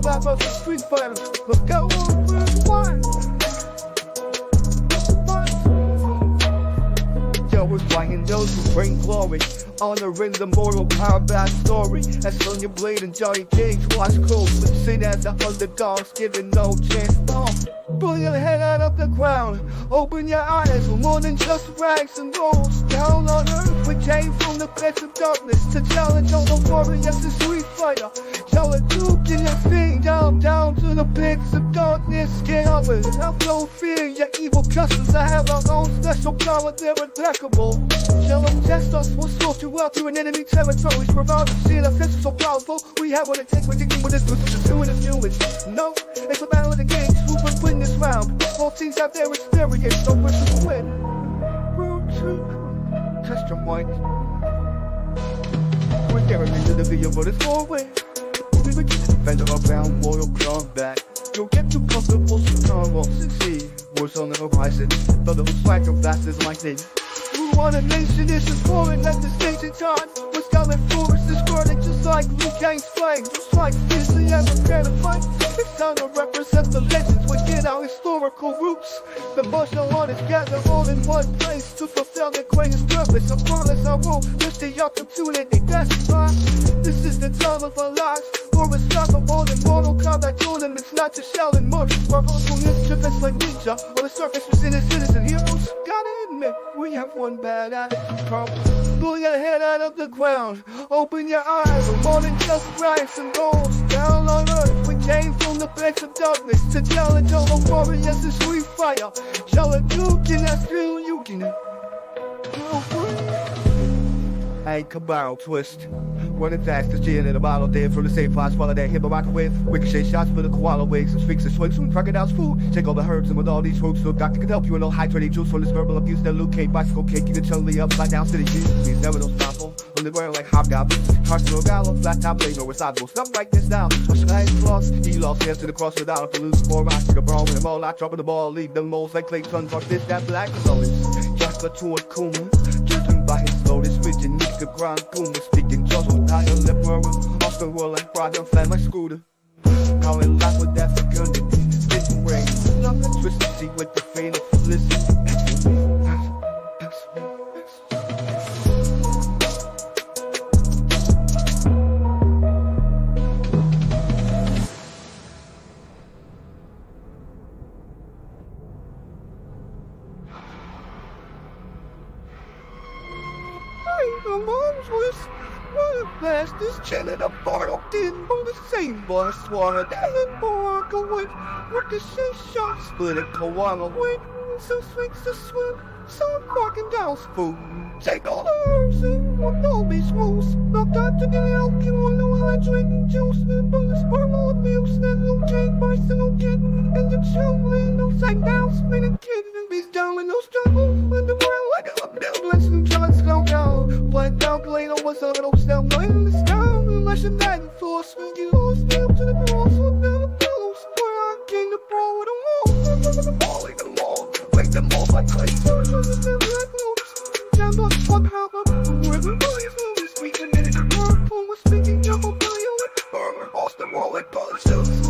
Back for the street fighter. Let's go on with one. Flying those who bring glory. Honoring the Mortal Kombat story. As Sonya Blade and Johnny Cage watch closely. Seen as the underdogs, giving no chance. No. Pull your head out of the ground. Open your eyes for more than just rags and rolls. Down on earth, we came from the pits of darkness to challenge all the warriors and street fighter. Challenge thing down, down to the pits of darkness. Up and have no fear. Your evil cousins, I have our own special power, they're impeccable. Shall them test us, we'll sort you out through an enemy territory. Provide the shit, our senses so powerful. We have what it takes, we're digging with this, we're doing it, humans. No, it's a battle of the games, who would win this round? All teams have their experience, we're to win. Room two, test your mic. We're daring into the video, but it's. We defend around Royal Combat. You'll get too comfortable, so none won't succeed. Wars on the but those sacrifices like this. We want a nation, this is foreign at the station time. We're scarlet forest is burning just like Liu Kang's flame. Just like and prepare to fight. It's time to represent the legends, we get our historical roots. The martial artists gather all in one place to fulfill their greatest purpose. I promise I won't miss the opportunity, that's right. This is the time of our lives. We're unstoppable in Mortal Kombat it's not to shell and murder. Our hustle mischievous like ninja. On the surface, we're citizen, citizen heroes. Gotta admit, we have one bad problem. Pull your head out of the ground. Open your eyes. We're more than just rights and goals. Down on earth, we came from the place of darkness to challenge all the warriors and sweet fire. Challenge you can ask you, you can. Hey, cabal twist. Running fast, gin in a bottle dead from the same pot swallow that hit my microwave. Ricochet shots for the koala wigs and sphinx and swings from crocodile's food. Take all the herbs and with all these roots, so doctor can help you in no hydrating juice from this verbal abuse that Luke Cage bicycle cake. You can totally upside down to the G. These never don't stop on the ground like hobgoblins. Carson Gallo, flat top blade, no responsible. Stuff like this. What's your name? Cross. He lost hands to the cross without a lose. Four rocks to the brawl with them all. I dropping the ball, leave them moles like clay tons. Fuck this, that black always. Jasper toward Kuma. Driven by his lotus, rich and Nika Grand Kuma. Speaking just with higher lip murmur. Off the world like Prada, flat my scooter. Calling lock with that The mom's was one of fastest chilling a bottle didn't move the same bus water doesn't walk away with the same shot split it koala away so swings to swim so I'm walking down spoon. Take all the herbs and what don't be smooth no time to get out. You will know I drink juice and bonus sperm abuse and no by no kitten and the children no side down tonight and force when you lose them to the balls will never lose. Boy, I king the ball with a. I'm living them all, leave them all, like clay. I'm living like loops. I'm helping. River Williams movies, we committed to her. Phone was speaking, jumbo, bio, and burger. Austin, Warwick, Buzz, Sills.